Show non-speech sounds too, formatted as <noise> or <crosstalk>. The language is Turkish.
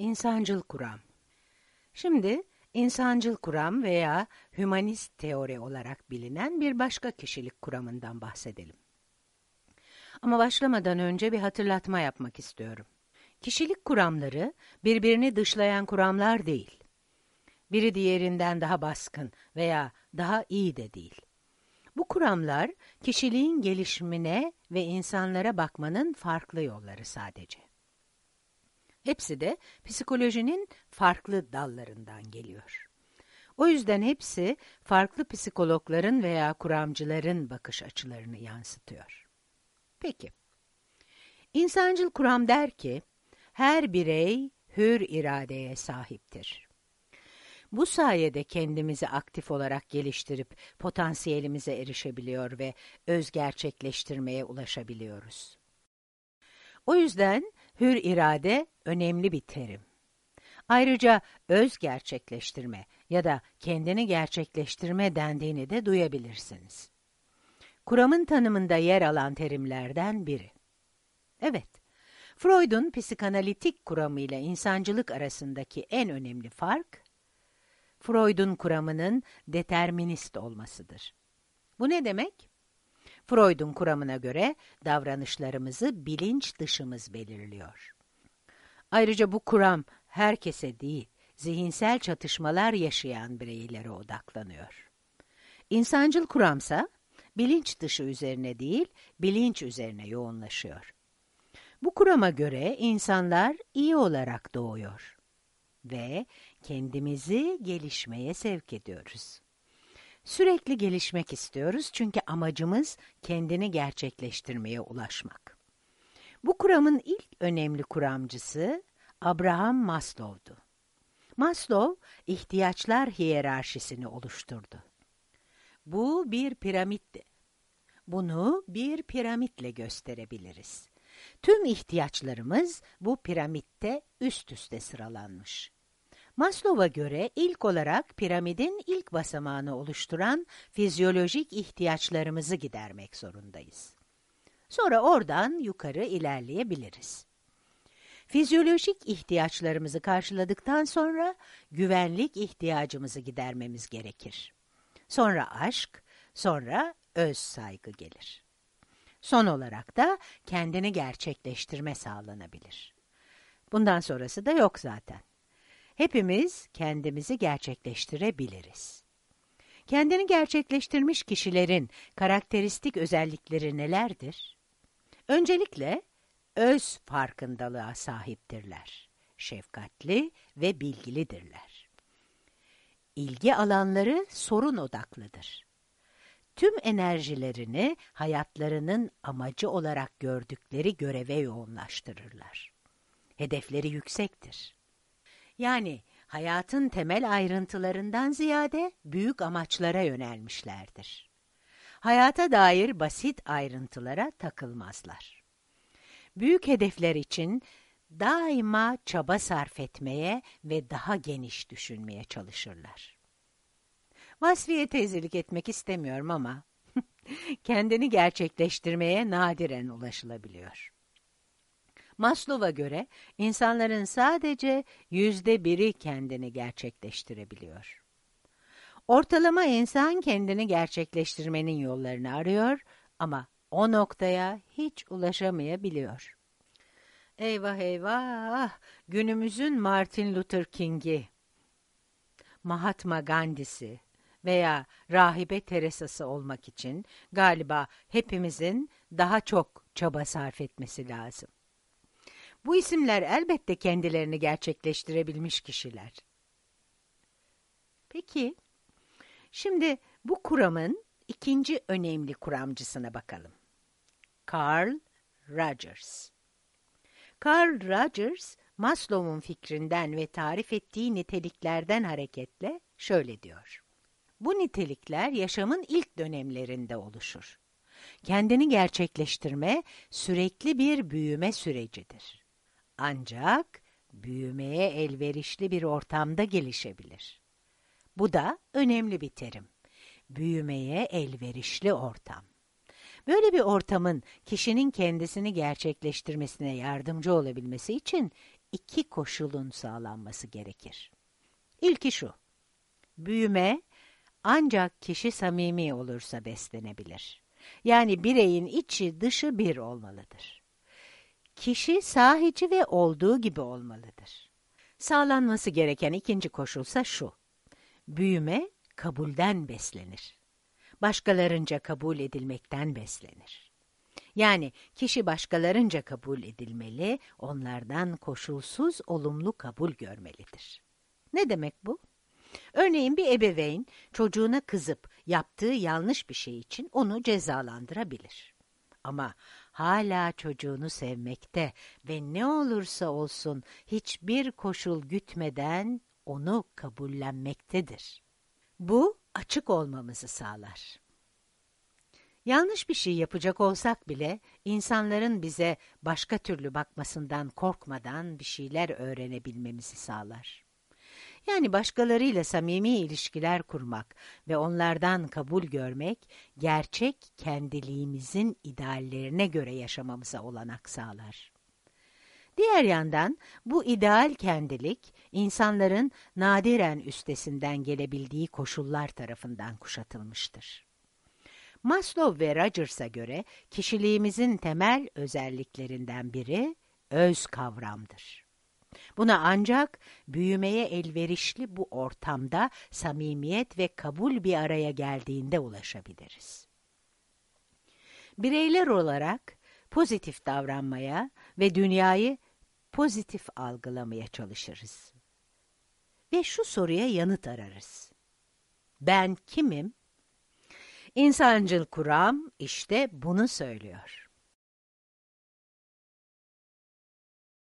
İnsancıl kuram. Şimdi insancıl kuram veya hümanist teori olarak bilinen bir başka kişilik kuramından bahsedelim. Ama başlamadan önce bir hatırlatma yapmak istiyorum. Kişilik kuramları birbirini dışlayan kuramlar değil. Biri diğerinden daha baskın veya daha iyi de değil. Bu kuramlar kişiliğin gelişimine ve insanlara bakmanın farklı yolları sadece. Hepsi de psikolojinin farklı dallarından geliyor. O yüzden hepsi farklı psikologların veya kuramcıların bakış açılarını yansıtıyor. Peki, insancıl kuram der ki, her birey hür iradeye sahiptir. Bu sayede kendimizi aktif olarak geliştirip potansiyelimize erişebiliyor ve öz gerçekleştirmeye ulaşabiliyoruz. O yüzden hür irade önemli bir terim. Ayrıca öz gerçekleştirme ya da kendini gerçekleştirme dendiğini de duyabilirsiniz. Kuramın tanımında yer alan terimlerden biri. Evet, Freud'un psikanalitik kuramıyla insancılık arasındaki en önemli fark, Freud'un kuramının determinist olmasıdır. Bu ne demek? Freud'un kuramına göre davranışlarımızı bilinç dışımız belirliyor. Ayrıca bu kuram herkese değil, zihinsel çatışmalar yaşayan bireylere odaklanıyor. İnsancıl kuramsa, bilinç dışı üzerine değil, bilinç üzerine yoğunlaşıyor. Bu kurama göre insanlar iyi olarak doğuyor ve kendimizi gelişmeye sevk ediyoruz. Sürekli gelişmek istiyoruz çünkü amacımız kendini gerçekleştirmeye ulaşmak. Bu kuramın ilk önemli kuramcısı Abraham Maslow'du. Maslow, ihtiyaçlar hiyerarşisini oluşturdu. Bu bir piramitti. Bunu bir piramitle gösterebiliriz. Tüm ihtiyaçlarımız bu piramitte üst üste sıralanmış. Maslow'a göre ilk olarak piramidin ilk basamağını oluşturan fizyolojik ihtiyaçlarımızı gidermek zorundayız. Sonra oradan yukarı ilerleyebiliriz. Fizyolojik ihtiyaçlarımızı karşıladıktan sonra güvenlik ihtiyacımızı gidermemiz gerekir. Sonra aşk, sonra öz saygı gelir. Son olarak da kendini gerçekleştirme sağlanabilir. Bundan sonrası da yok zaten. Hepimiz kendimizi gerçekleştirebiliriz. Kendini gerçekleştirmiş kişilerin karakteristik özellikleri nelerdir? Öncelikle öz farkındalığa sahiptirler. Şefkatli ve bilgilidirler. İlgi alanları sorun odaklıdır. Tüm enerjilerini hayatlarının amacı olarak gördükleri göreve yoğunlaştırırlar. Hedefleri yüksektir. Yani hayatın temel ayrıntılarından ziyade büyük amaçlara yönelmişlerdir. Hayata dair basit ayrıntılara takılmazlar. Büyük hedefler için daima çaba sarf etmeye ve daha geniş düşünmeye çalışırlar. Vasfiye teyzelik etmek istemiyorum ama <laughs> kendini gerçekleştirmeye nadiren ulaşılabiliyor. Maslow'a göre insanların sadece yüzde biri kendini gerçekleştirebiliyor. Ortalama insan kendini gerçekleştirmenin yollarını arıyor ama o noktaya hiç ulaşamayabiliyor. Eyvah eyvah, günümüzün Martin Luther King'i, Mahatma Gandhi'si veya Rahibe Teresa'sı olmak için galiba hepimizin daha çok çaba sarf etmesi lazım. Bu isimler elbette kendilerini gerçekleştirebilmiş kişiler. Peki, şimdi bu kuramın ikinci önemli kuramcısına bakalım. Carl Rogers. Carl Rogers, Maslow'un fikrinden ve tarif ettiği niteliklerden hareketle şöyle diyor. Bu nitelikler yaşamın ilk dönemlerinde oluşur. Kendini gerçekleştirme sürekli bir büyüme sürecidir. Ancak büyümeye elverişli bir ortamda gelişebilir. Bu da önemli bir terim. Büyümeye elverişli ortam. Böyle bir ortamın kişinin kendisini gerçekleştirmesine yardımcı olabilmesi için iki koşulun sağlanması gerekir. İlki şu, büyüme ancak kişi samimi olursa beslenebilir. Yani bireyin içi dışı bir olmalıdır. Kişi sahici ve olduğu gibi olmalıdır. Sağlanması gereken ikinci koşulsa şu, büyüme kabulden beslenir. Başkalarınca kabul edilmekten beslenir. Yani kişi başkalarınca kabul edilmeli, onlardan koşulsuz olumlu kabul görmelidir. Ne demek bu? Örneğin bir ebeveyn çocuğuna kızıp yaptığı yanlış bir şey için onu cezalandırabilir. Ama hala çocuğunu sevmekte ve ne olursa olsun hiçbir koşul gütmeden onu kabullenmektedir. Bu açık olmamızı sağlar. Yanlış bir şey yapacak olsak bile insanların bize başka türlü bakmasından korkmadan bir şeyler öğrenebilmemizi sağlar. Yani başkalarıyla samimi ilişkiler kurmak ve onlardan kabul görmek, gerçek kendiliğimizin ideallerine göre yaşamamıza olanak sağlar. Diğer yandan bu ideal kendilik, insanların nadiren üstesinden gelebildiği koşullar tarafından kuşatılmıştır. Maslow ve Rogers'a göre kişiliğimizin temel özelliklerinden biri öz kavramdır. Buna ancak büyümeye elverişli bu ortamda samimiyet ve kabul bir araya geldiğinde ulaşabiliriz. Bireyler olarak pozitif davranmaya ve dünyayı pozitif algılamaya çalışırız. Ve şu soruya yanıt ararız. Ben kimim? İnsancıl kuram işte bunu söylüyor.